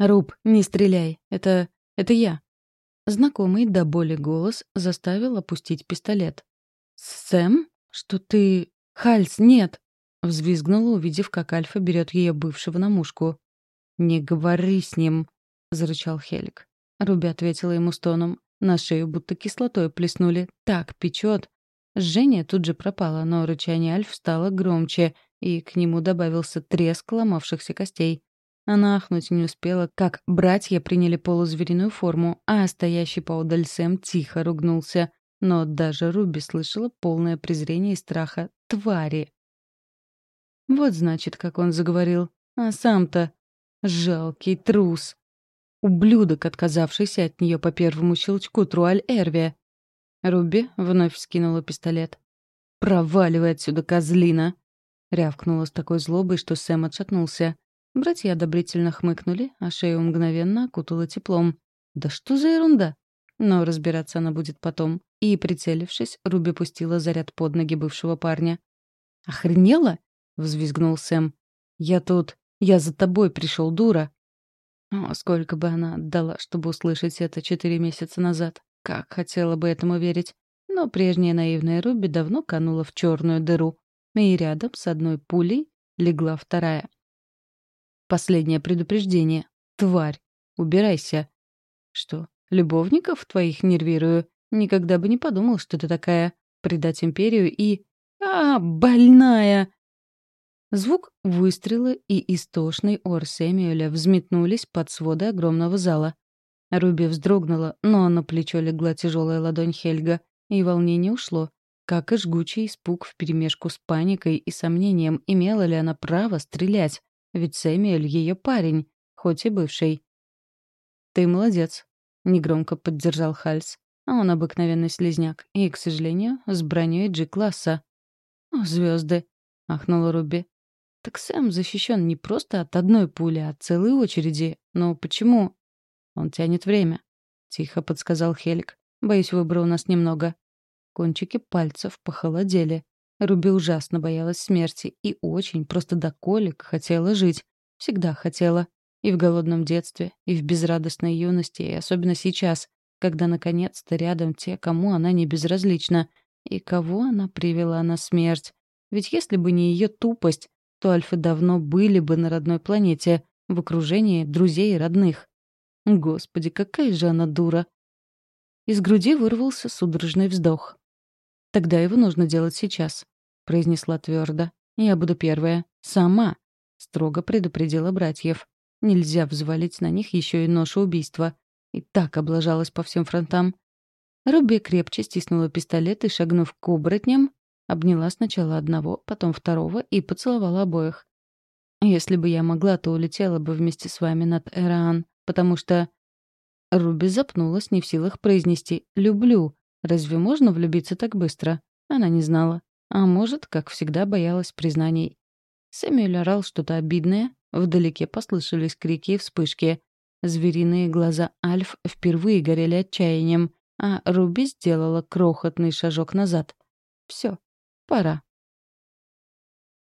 «Руб, не стреляй. Это... это я». Знакомый до боли голос заставил опустить пистолет. «Сэм? Что ты... Хальс, нет!» Взвизгнула, увидев, как Альфа берет ее бывшего на мушку. «Не говори с ним!» — зарычал Хелик. Руби ответила ему стоном. На шею будто кислотой плеснули. Так печет. Жжение тут же пропало, но рычание Альф стало громче, и к нему добавился треск ломавшихся костей. Она ахнуть не успела, как братья приняли полузвериную форму, а стоящий поодаль Сэм тихо ругнулся. Но даже Руби слышала полное презрение и страха твари. Вот значит, как он заговорил. А сам-то жалкий трус. Ублюдок, отказавшийся от нее по первому щелчку Труаль Эрви. Руби вновь вскинула пистолет. «Проваливай отсюда, козлина!» Рявкнула с такой злобой, что Сэм отшатнулся. Братья одобрительно хмыкнули, а шею мгновенно окутала теплом. «Да что за ерунда?» Но разбираться она будет потом. И, прицелившись, Руби пустила заряд под ноги бывшего парня. «Охренела?» — взвизгнул Сэм. «Я тут... Я за тобой пришел, дура!» О, сколько бы она отдала, чтобы услышать это четыре месяца назад. Как хотела бы этому верить. Но прежняя наивная Руби давно канула в черную дыру. И рядом с одной пулей легла вторая. Последнее предупреждение. Тварь. Убирайся. Что, любовников твоих нервирую? Никогда бы не подумал, что ты такая. Предать империю и... А, больная! Звук выстрела и истошный ор Сэмюэля взметнулись под своды огромного зала. Руби вздрогнула, но на плечо легла тяжелая ладонь Хельга, и волнение ушло, как и жгучий испуг вперемешку с паникой и сомнением, имела ли она право стрелять, ведь Сэмюэль — ее парень, хоть и бывший. «Ты молодец», — негромко поддержал Хальс. А он обыкновенный слезняк, и, к сожалению, с броней G-класса. «О, звезды! ахнула Руби. Так Сэм защищен не просто от одной пули, а от целой очереди. Но почему? Он тянет время. Тихо подсказал Хелик. Боюсь, выбора у нас немного. Кончики пальцев похолодели. Руби ужасно боялась смерти и очень, просто до колик, хотела жить. Всегда хотела. И в голодном детстве, и в безрадостной юности, и особенно сейчас, когда наконец-то рядом те, кому она не безразлична, и кого она привела на смерть. Ведь если бы не ее тупость, то альфы давно были бы на родной планете, в окружении друзей и родных. Господи, какая же она дура! Из груди вырвался судорожный вздох. «Тогда его нужно делать сейчас», — произнесла твердо. «Я буду первая. Сама», — строго предупредила братьев. «Нельзя взвалить на них еще и ношу убийства. И так облажалась по всем фронтам». Руби крепче стиснула пистолет и, шагнув к оборотням, Обняла сначала одного, потом второго и поцеловала обоих. «Если бы я могла, то улетела бы вместе с вами над Эраан, потому что...» Руби запнулась, не в силах произнести «люблю». Разве можно влюбиться так быстро? Она не знала. А может, как всегда, боялась признаний. Сэмюэль орал что-то обидное. Вдалеке послышались крики и вспышки. Звериные глаза Альф впервые горели отчаянием, а Руби сделала крохотный шажок назад. Все, Пора.